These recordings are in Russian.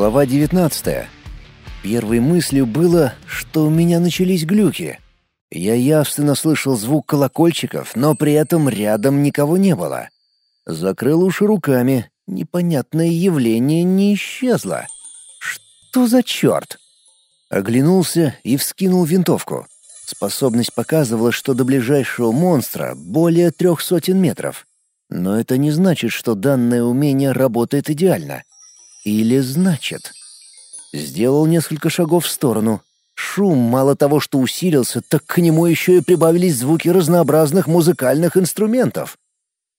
Глава 19. Первой мыслью было, что у меня начались глюки. Я явственно слышал звук колокольчиков, но при этом рядом никого не было. Закрыл уши руками. Непонятное явление не исчезло. Что за черт? Оглянулся и вскинул винтовку. Способность показывала, что до ближайшего монстра более трех сотен метров. Но это не значит, что данное умение работает идеально. Или значит? Сделал несколько шагов в сторону. Шум мало того, что усилился, так к нему еще и прибавились звуки разнообразных музыкальных инструментов.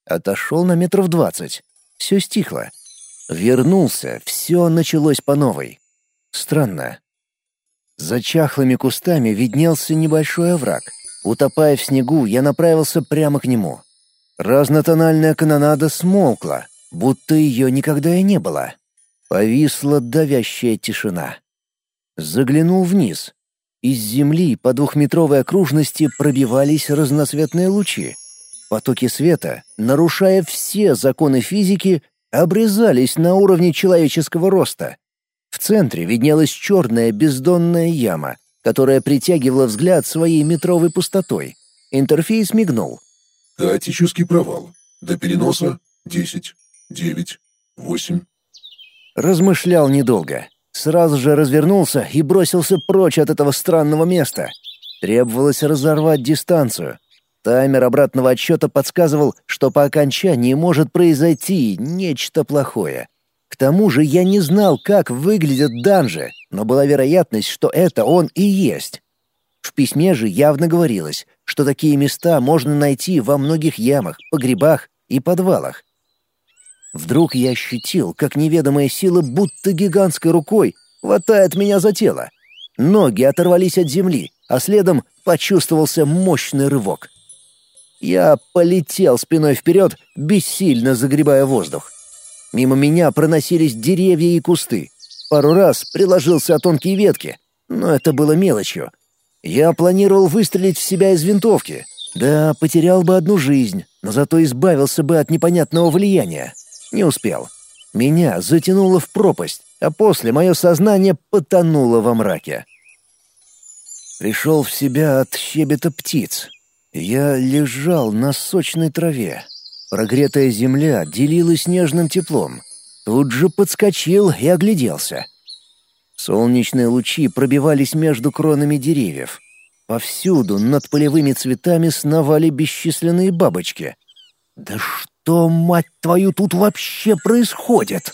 Отошел на метров двадцать. Все стихло. Вернулся, все началось по новой. Странно. За чахлыми кустами виднелся небольшой овраг. Утопая в снегу, я направился прямо к нему. Разнотональная канонада смолкла, будто ее никогда и не было. Повисла давящая тишина. Заглянул вниз. Из земли по двухметровой окружности пробивались разноцветные лучи. Потоки света, нарушая все законы физики, обрезались на уровне человеческого роста. В центре виднелась черная бездонная яма, которая притягивала взгляд своей метровой пустотой. Интерфейс мигнул. «Хаотический провал. До переноса 10, 9, 8, Размышлял недолго. Сразу же развернулся и бросился прочь от этого странного места. Требовалось разорвать дистанцию. Таймер обратного отсчета подсказывал, что по окончании может произойти нечто плохое. К тому же я не знал, как выглядят данжи, но была вероятность, что это он и есть. В письме же явно говорилось, что такие места можно найти во многих ямах, погребах и подвалах. Вдруг я ощутил, как неведомая сила будто гигантской рукой хватает меня за тело. Ноги оторвались от земли, а следом почувствовался мощный рывок. Я полетел спиной вперед, бессильно загребая воздух. Мимо меня проносились деревья и кусты. Пару раз приложился о тонкие ветки, но это было мелочью. Я планировал выстрелить в себя из винтовки. Да, потерял бы одну жизнь, но зато избавился бы от непонятного влияния. Не успел. Меня затянуло в пропасть, а после мое сознание потонуло во мраке. Пришел в себя от щебета птиц. Я лежал на сочной траве. Прогретая земля делилась нежным теплом. Тут же подскочил и огляделся. Солнечные лучи пробивались между кронами деревьев. Повсюду над полевыми цветами сновали бесчисленные бабочки. Да что, мать твою, тут вообще происходит?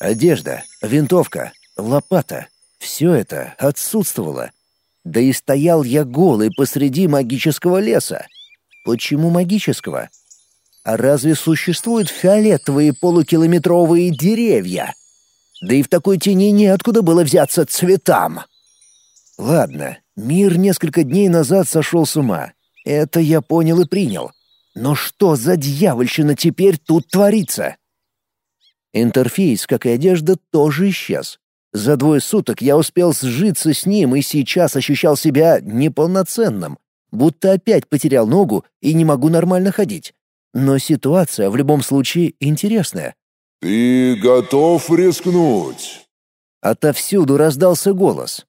Одежда, винтовка, лопата — все это отсутствовало. Да и стоял я голый посреди магического леса. Почему магического? А разве существуют фиолетовые полукилометровые деревья? Да и в такой тени неоткуда было взяться цветам. Ладно, мир несколько дней назад сошел с ума. Это я понял и принял. Но что за дьявольщина теперь тут творится? Интерфейс, как и одежда, тоже исчез. За двое суток я успел сжиться с ним и сейчас ощущал себя неполноценным, будто опять потерял ногу и не могу нормально ходить. Но ситуация в любом случае интересная. «Ты готов рискнуть?» Отовсюду раздался голос.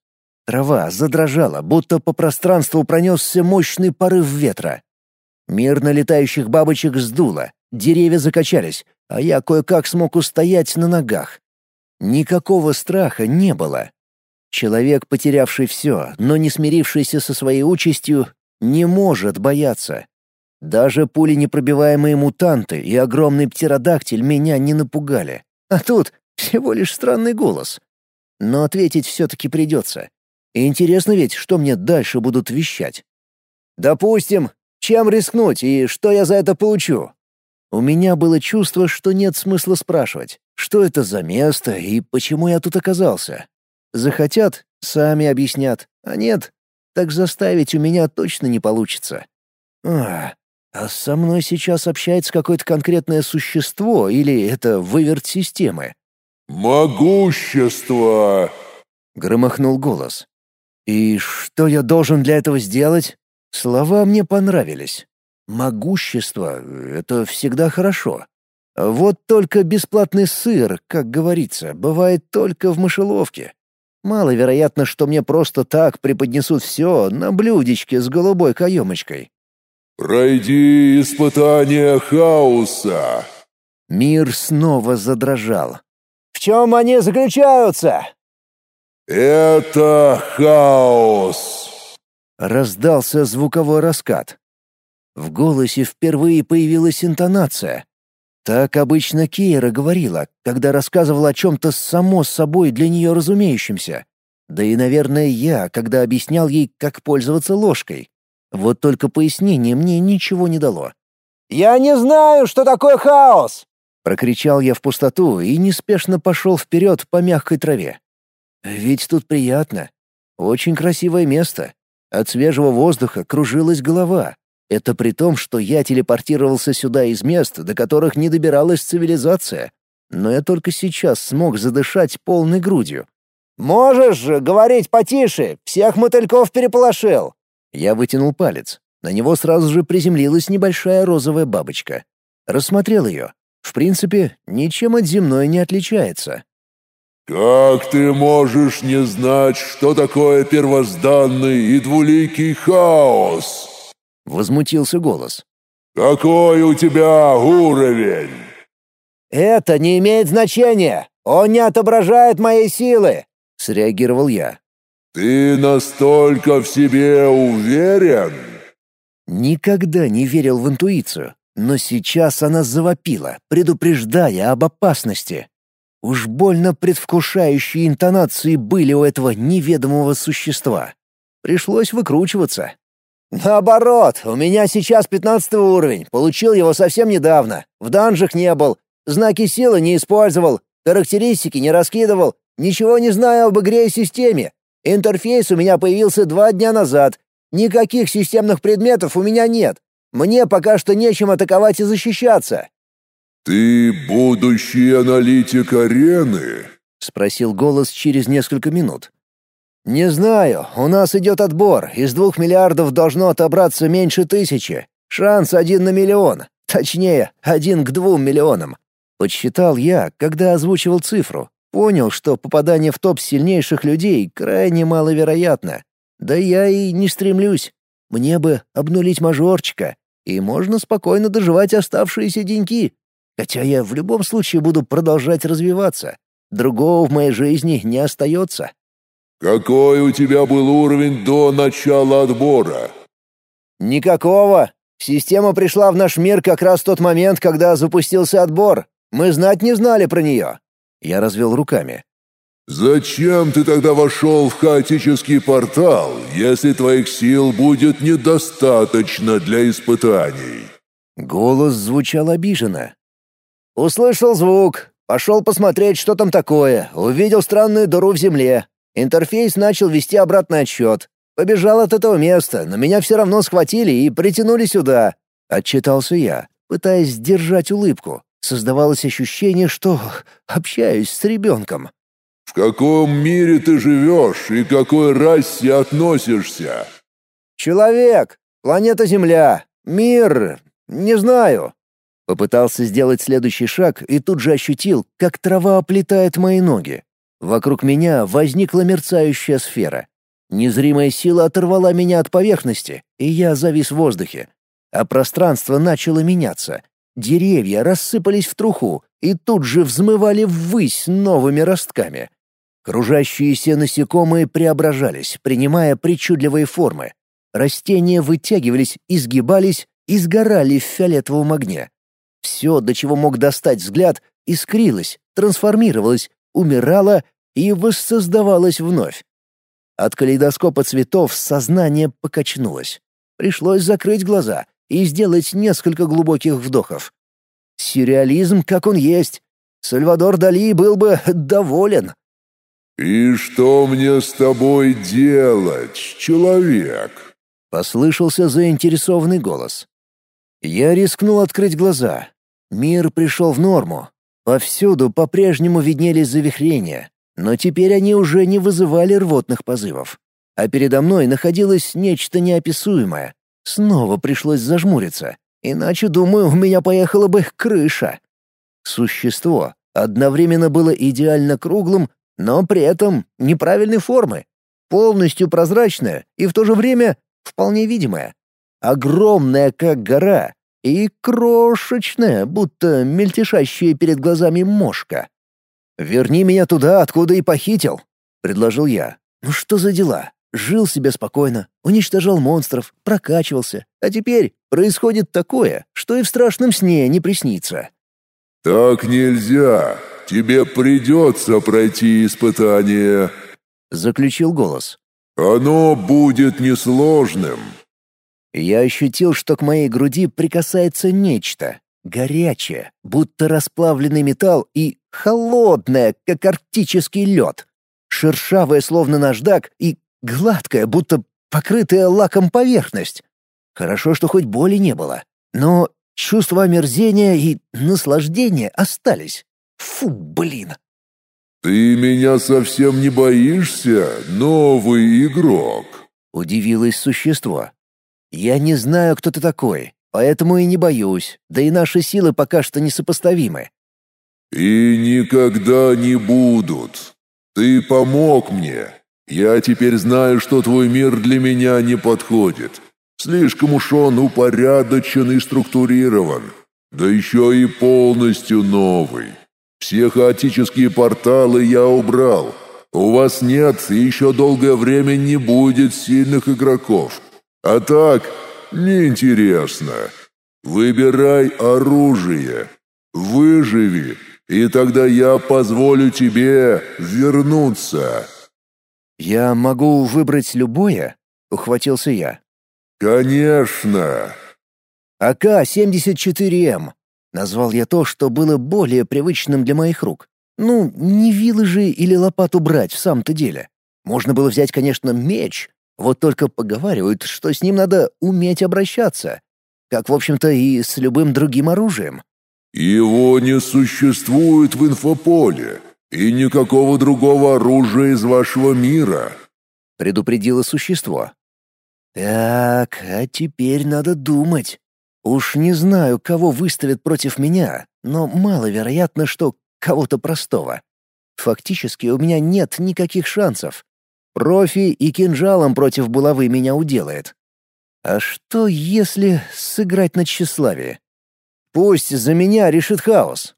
Трава задрожала, будто по пространству пронесся мощный порыв ветра. Мирно летающих бабочек сдуло, деревья закачались, а я кое-как смог устоять на ногах. Никакого страха не было. Человек, потерявший все, но не смирившийся со своей участью, не может бояться. Даже пули непробиваемые мутанты и огромный птеродактиль меня не напугали. А тут всего лишь странный голос. Но ответить все-таки придется. Интересно ведь, что мне дальше будут вещать. «Допустим, чем рискнуть и что я за это получу? У меня было чувство, что нет смысла спрашивать, что это за место и почему я тут оказался. Захотят — сами объяснят, а нет, так заставить у меня точно не получится. А, а со мной сейчас общается какое-то конкретное существо или это выверт системы? «Могущество!» — громыхнул голос. «И что я должен для этого сделать?» Слова мне понравились. Могущество — это всегда хорошо. Вот только бесплатный сыр, как говорится, бывает только в мышеловке. Маловероятно, что мне просто так преподнесут все на блюдечке с голубой каемочкой. «Пройди испытание хаоса!» Мир снова задрожал. «В чем они заключаются?» «Это хаос!» Раздался звуковой раскат. В голосе впервые появилась интонация. Так обычно Кейра говорила, когда рассказывала о чем-то само собой для нее разумеющемся. Да и, наверное, я, когда объяснял ей, как пользоваться ложкой. Вот только пояснение мне ничего не дало. «Я не знаю, что такое хаос!» Прокричал я в пустоту и неспешно пошел вперед по мягкой траве. Ведь тут приятно. Очень красивое место. От свежего воздуха кружилась голова, это при том, что я телепортировался сюда из мест, до которых не добиралась цивилизация. Но я только сейчас смог задышать полной грудью. «Можешь же говорить потише! Всех мотыльков переполошил!» Я вытянул палец. На него сразу же приземлилась небольшая розовая бабочка. Рассмотрел ее. В принципе, ничем от земной не отличается. «Как ты можешь не знать, что такое первозданный и двуликий хаос?» Возмутился голос. «Какой у тебя уровень?» «Это не имеет значения! Он не отображает моей силы!» — среагировал я. «Ты настолько в себе уверен?» Никогда не верил в интуицию, но сейчас она завопила, предупреждая об опасности. Уж больно предвкушающие интонации были у этого неведомого существа. Пришлось выкручиваться, «Наоборот, у меня сейчас пятнадцатый уровень, получил его совсем недавно. В данжах не был, знаки силы не использовал, характеристики не раскидывал, ничего не знаю об игре и системе. Интерфейс у меня появился два дня назад. Никаких системных предметов у меня нет. Мне пока что нечем атаковать и защищаться». «Ты будущий аналитик арены?» — спросил голос через несколько минут. «Не знаю. У нас идет отбор. Из двух миллиардов должно отобраться меньше тысячи. Шанс один на миллион. Точнее, один к двум миллионам. Подсчитал я, когда озвучивал цифру. Понял, что попадание в топ сильнейших людей крайне маловероятно. Да я и не стремлюсь. Мне бы обнулить мажорчика, и можно спокойно доживать оставшиеся деньки. Хотя я в любом случае буду продолжать развиваться. Другого в моей жизни не остается. «Какой у тебя был уровень до начала отбора?» «Никакого. Система пришла в наш мир как раз в тот момент, когда запустился отбор. Мы знать не знали про нее». Я развел руками. «Зачем ты тогда вошел в хаотический портал, если твоих сил будет недостаточно для испытаний?» Голос звучал обиженно. «Услышал звук. Пошел посмотреть, что там такое. Увидел странную дыру в земле. Интерфейс начал вести обратный отсчет. Побежал от этого места, но меня все равно схватили и притянули сюда. Отчитался я, пытаясь сдержать улыбку. Создавалось ощущение, что общаюсь с ребенком. «В каком мире ты живешь и к какой расе относишься?» «Человек, планета Земля, мир, не знаю». Попытался сделать следующий шаг и тут же ощутил, как трава оплетает мои ноги. Вокруг меня возникла мерцающая сфера. Незримая сила оторвала меня от поверхности, и я завис в воздухе. А пространство начало меняться. Деревья рассыпались в труху и тут же взмывали ввысь новыми ростками. Кружащиеся насекомые преображались, принимая причудливые формы. Растения вытягивались, изгибались и сгорали в фиолетовом огне. Все, до чего мог достать взгляд, искрилось, трансформировалось, умирала и воссоздавалась вновь. От калейдоскопа цветов сознание покачнулось. Пришлось закрыть глаза и сделать несколько глубоких вдохов. Сюрреализм, как он есть. Сальвадор Дали был бы доволен. «И что мне с тобой делать, человек?» — послышался заинтересованный голос. Я рискнул открыть глаза. Мир пришел в норму, Повсюду по-прежнему виднелись завихрения, но теперь они уже не вызывали рвотных позывов. А передо мной находилось нечто неописуемое. Снова пришлось зажмуриться, иначе, думаю, у меня поехала бы крыша. Существо одновременно было идеально круглым, но при этом неправильной формы, полностью прозрачное и в то же время вполне видимое. Огромное, как гора, и крошечная, будто мельтешащая перед глазами мошка. «Верни меня туда, откуда и похитил», — предложил я. «Ну что за дела? Жил себе спокойно, уничтожал монстров, прокачивался, а теперь происходит такое, что и в страшном сне не приснится». «Так нельзя. Тебе придется пройти испытание», — заключил голос. «Оно будет несложным». Я ощутил, что к моей груди прикасается нечто. Горячее, будто расплавленный металл, и холодное, как арктический лед. Шершавое, словно наждак, и гладкая, будто покрытая лаком поверхность. Хорошо, что хоть боли не было. Но чувства омерзения и наслаждения остались. Фу, блин. «Ты меня совсем не боишься, новый игрок?» — удивилось существо. «Я не знаю, кто ты такой, поэтому и не боюсь, да и наши силы пока что несопоставимы». «И никогда не будут. Ты помог мне. Я теперь знаю, что твой мир для меня не подходит. Слишком уж он упорядочен и структурирован. Да еще и полностью новый. Все хаотические порталы я убрал. У вас нет и еще долгое время не будет сильных игроков. А так, неинтересно. Выбирай оружие. Выживи, и тогда я позволю тебе вернуться. Я могу выбрать любое? Ухватился я. Конечно. АК-74М. Назвал я то, что было более привычным для моих рук. Ну, не вилы же или лопату брать в самом-то деле. Можно было взять, конечно, меч. Вот только поговаривают, что с ним надо уметь обращаться. Как, в общем-то, и с любым другим оружием. «Его не существует в инфополе, и никакого другого оружия из вашего мира», — предупредило существо. «Так, а теперь надо думать. Уж не знаю, кого выставят против меня, но маловероятно, что кого-то простого. Фактически у меня нет никаких шансов. Профи и кинжалом против булавы меня уделает. А что, если сыграть на тщеславие? Пусть за меня решит хаос.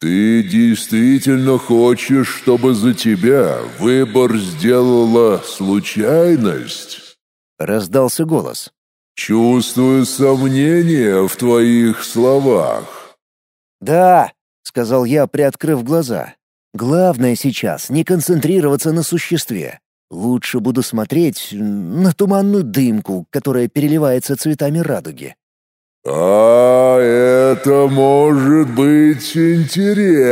«Ты действительно хочешь, чтобы за тебя выбор сделала случайность?» Раздался голос. «Чувствую сомнение в твоих словах». «Да», — сказал я, приоткрыв глаза. «Главное сейчас не концентрироваться на существе. Лучше буду смотреть на туманную дымку, которая переливается цветами радуги». «А это может быть интересно.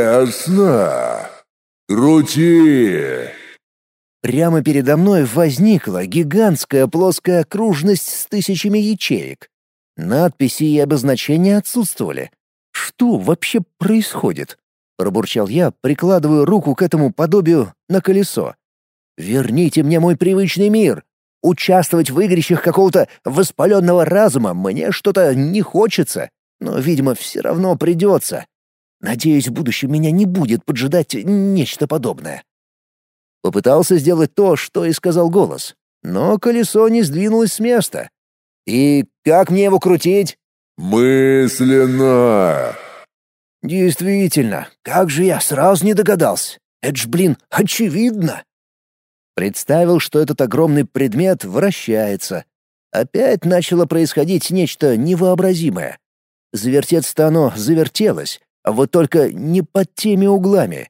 Крути!» Прямо передо мной возникла гигантская плоская окружность с тысячами ячеек. Надписи и обозначения отсутствовали. Что вообще происходит? Пробурчал я, прикладывая руку к этому подобию на колесо. «Верните мне мой привычный мир! Участвовать в игрищах какого-то воспаленного разума мне что-то не хочется, но, видимо, все равно придется. Надеюсь, в будущем меня не будет поджидать нечто подобное». Попытался сделать то, что и сказал голос, но колесо не сдвинулось с места. «И как мне его крутить?» «Мысленно!» «Действительно, как же я сразу не догадался? Это ж, блин, очевидно!» Представил, что этот огромный предмет вращается. Опять начало происходить нечто невообразимое. Завертеться-то оно завертелось, а вот только не под теми углами.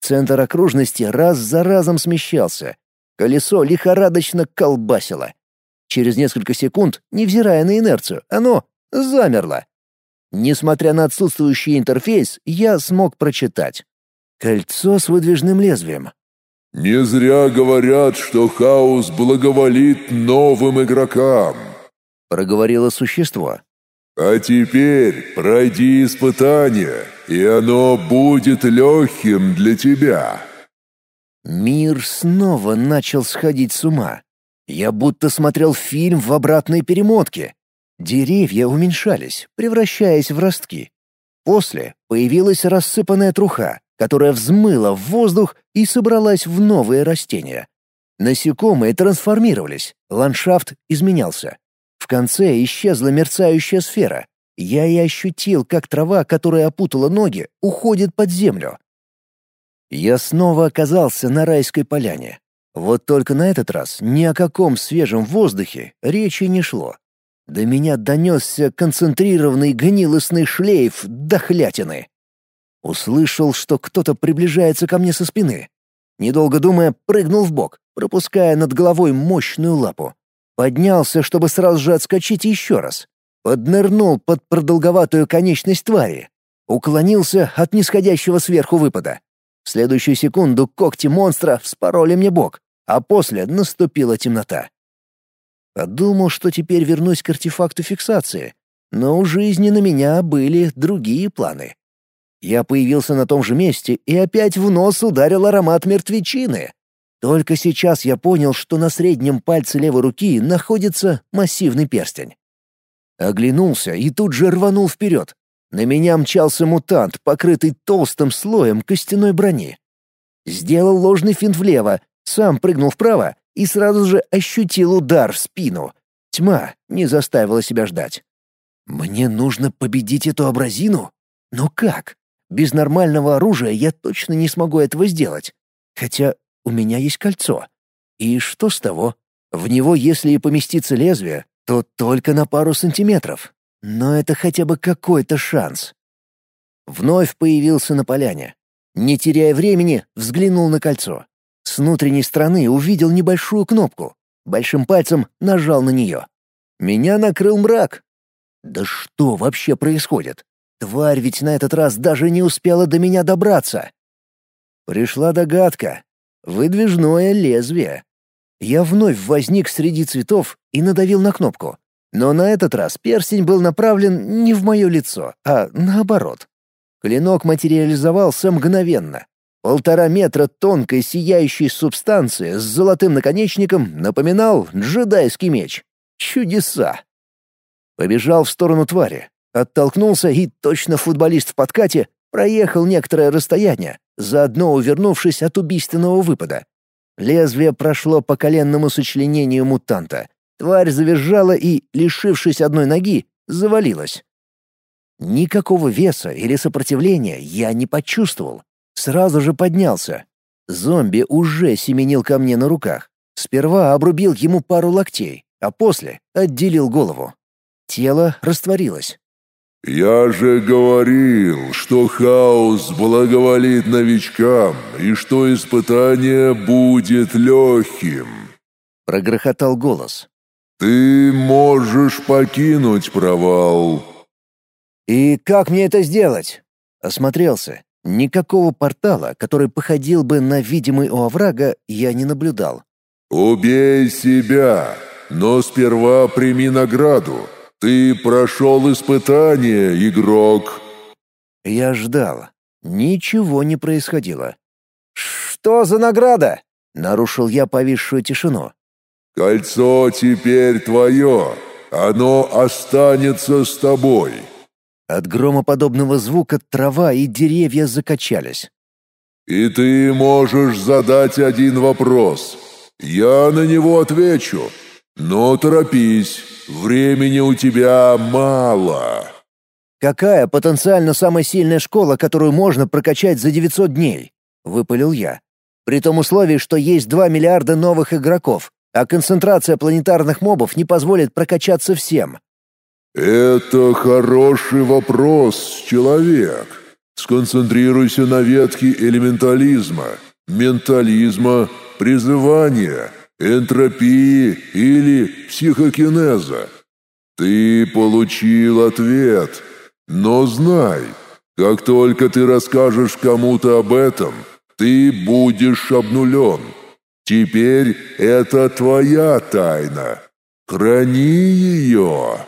Центр окружности раз за разом смещался. Колесо лихорадочно колбасило. Через несколько секунд, невзирая на инерцию, оно замерло. Несмотря на отсутствующий интерфейс, я смог прочитать. Кольцо с выдвижным лезвием. «Не зря говорят, что хаос благоволит новым игрокам», — проговорило существо. «А теперь пройди испытание, и оно будет легким для тебя». Мир снова начал сходить с ума. Я будто смотрел фильм в обратной перемотке. Деревья уменьшались, превращаясь в ростки. После Появилась рассыпанная труха, которая взмыла в воздух и собралась в новые растения. Насекомые трансформировались, ландшафт изменялся. В конце исчезла мерцающая сфера. Я и ощутил, как трава, которая опутала ноги, уходит под землю. Я снова оказался на райской поляне. Вот только на этот раз ни о каком свежем воздухе речи не шло. До меня донесся концентрированный гнилостный шлейф дохлятины. Услышал, что кто-то приближается ко мне со спины. Недолго думая, прыгнул в бок, пропуская над головой мощную лапу. Поднялся, чтобы сразу же отскочить еще раз. Поднырнул под продолговатую конечность твари. Уклонился от нисходящего сверху выпада. В следующую секунду когти монстра вспороли мне бок, а после наступила темнота. Подумал, что теперь вернусь к артефакту фиксации, но у жизни на меня были другие планы. Я появился на том же месте и опять в нос ударил аромат мертвечины. Только сейчас я понял, что на среднем пальце левой руки находится массивный перстень. Оглянулся и тут же рванул вперед. На меня мчался мутант, покрытый толстым слоем костяной брони. Сделал ложный финт влево, сам прыгнул вправо и сразу же ощутил удар в спину. Тьма не заставила себя ждать. Мне нужно победить эту абразину? Но как? Без нормального оружия я точно не смогу этого сделать. Хотя у меня есть кольцо. И что с того? В него, если и поместится лезвие, то только на пару сантиметров. Но это хотя бы какой-то шанс. Вновь появился на поляне. Не теряя времени, взглянул на кольцо. С внутренней стороны увидел небольшую кнопку. Большим пальцем нажал на нее. Меня накрыл мрак. Да что вообще происходит? Тварь ведь на этот раз даже не успела до меня добраться. Пришла догадка. Выдвижное лезвие. Я вновь возник среди цветов и надавил на кнопку. Но на этот раз перстень был направлен не в мое лицо, а наоборот. Клинок материализовался мгновенно, Полтора метра тонкой сияющей субстанции с золотым наконечником напоминал джедайский меч. Чудеса! Побежал в сторону твари, оттолкнулся и, точно футболист в подкате, проехал некоторое расстояние, заодно увернувшись от убийственного выпада. Лезвие прошло по коленному сочленению мутанта. Тварь завизжала и, лишившись одной ноги, завалилась. Никакого веса или сопротивления я не почувствовал. Сразу же поднялся. Зомби уже семенил ко мне на руках. Сперва обрубил ему пару локтей, а после отделил голову. Тело растворилось. «Я же говорил, что хаос благоволит новичкам и что испытание будет легким», — прогрохотал голос. «Ты можешь покинуть провал». «И как мне это сделать?» Осмотрелся. Никакого портала, который походил бы на видимый у оврага, я не наблюдал. «Убей себя, но сперва прими награду. Ты прошел испытание, игрок». Я ждал. Ничего не происходило. «Что за награда?» — нарушил я повисшую тишину. «Кольцо теперь твое. Оно останется с тобой». От громоподобного звука трава и деревья закачались. «И ты можешь задать один вопрос. Я на него отвечу. Но торопись, времени у тебя мало». «Какая потенциально самая сильная школа, которую можно прокачать за 900 дней?» — выпалил я. «При том условии, что есть 2 миллиарда новых игроков, а концентрация планетарных мобов не позволит прокачаться всем». «Это хороший вопрос, человек. Сконцентрируйся на ветке элементализма, ментализма, призывания, энтропии или психокинеза. Ты получил ответ, но знай, как только ты расскажешь кому-то об этом, ты будешь обнулен. Теперь это твоя тайна. Храни ее».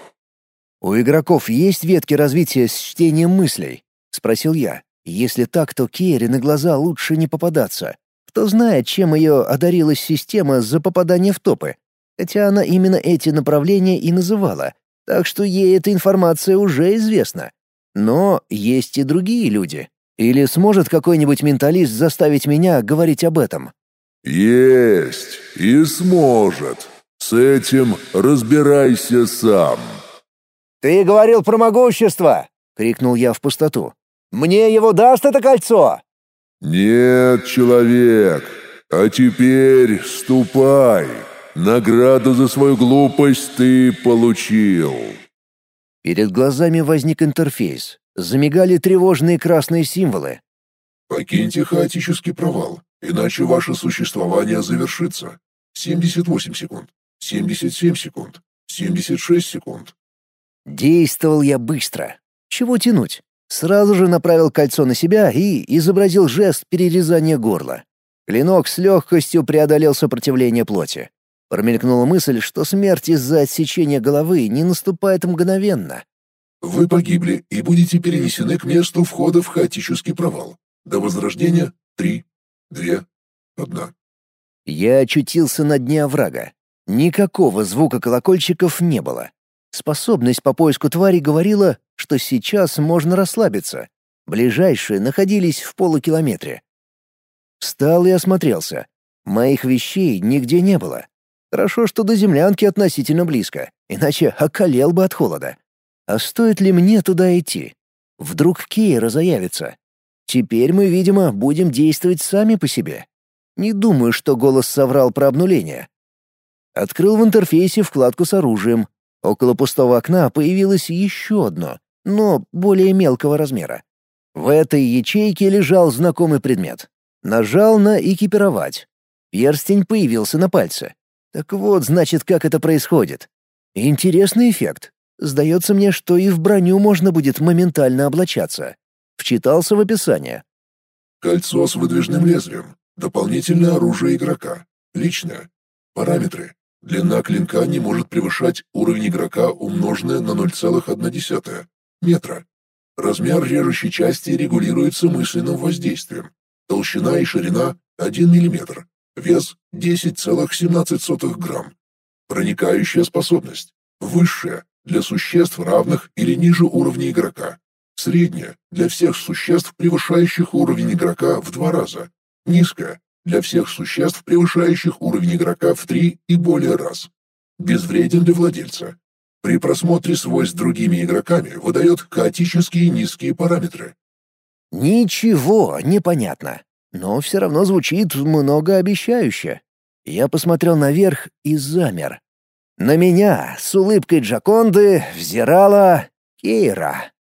«У игроков есть ветки развития с чтением мыслей?» — спросил я. «Если так, то Керри на глаза лучше не попадаться. Кто знает, чем ее одарила система за попадание в топы. Хотя она именно эти направления и называла, так что ей эта информация уже известна. Но есть и другие люди. Или сможет какой-нибудь менталист заставить меня говорить об этом? Есть и сможет. С этим разбирайся сам. Ты говорил про могущество, крикнул я в пустоту. Мне его даст это кольцо? Нет, человек. А теперь ступай. Награду за свою глупость ты получил. Перед глазами возник интерфейс. Замигали тревожные красные символы. Покиньте хаотический провал, иначе ваше существование завершится. 78 секунд, 77 секунд, 76 секунд. Действовал я быстро. Чего тянуть? Сразу же направил кольцо на себя и изобразил жест перерезания горла. Клинок с легкостью преодолел сопротивление плоти. Промелькнула мысль, что смерть из-за отсечения головы не наступает мгновенно. Вы погибли и будете перенесены к месту входа в хаотический провал. До возрождения три, две, одна. Я очутился на дне оврага. Никакого звука колокольчиков не было. Способность по поиску твари говорила, что сейчас можно расслабиться. Ближайшие находились в полукилометре. Встал и осмотрелся. Моих вещей нигде не было. Хорошо, что до землянки относительно близко, иначе околел бы от холода. А стоит ли мне туда идти? Вдруг Кейра заявится? Теперь мы, видимо, будем действовать сами по себе. Не думаю, что голос соврал про обнуление. Открыл в интерфейсе вкладку с оружием. Около пустого окна появилось еще одно, но более мелкого размера. В этой ячейке лежал знакомый предмет. Нажал на «Экипировать». Перстень появился на пальце. Так вот, значит, как это происходит. Интересный эффект. Сдается мне, что и в броню можно будет моментально облачаться. Вчитался в описание. Кольцо с выдвижным лезвием. Дополнительное оружие игрока. Личное. Параметры. Длина клинка не может превышать уровень игрока, умноженное на 0,1 метра. Размер режущей части регулируется мысленным воздействием. Толщина и ширина 1 мм. Вес 10,17 грамм. Проникающая способность. Высшая для существ равных или ниже уровня игрока. Средняя для всех существ, превышающих уровень игрока в два раза. Низкая для всех существ, превышающих уровень игрока в три и более раз. Безвреден для владельца. При просмотре свойств другими игроками выдает хаотические низкие параметры. Ничего не понятно но все равно звучит многообещающе. Я посмотрел наверх и замер. На меня с улыбкой Джаконды взирала Кейра.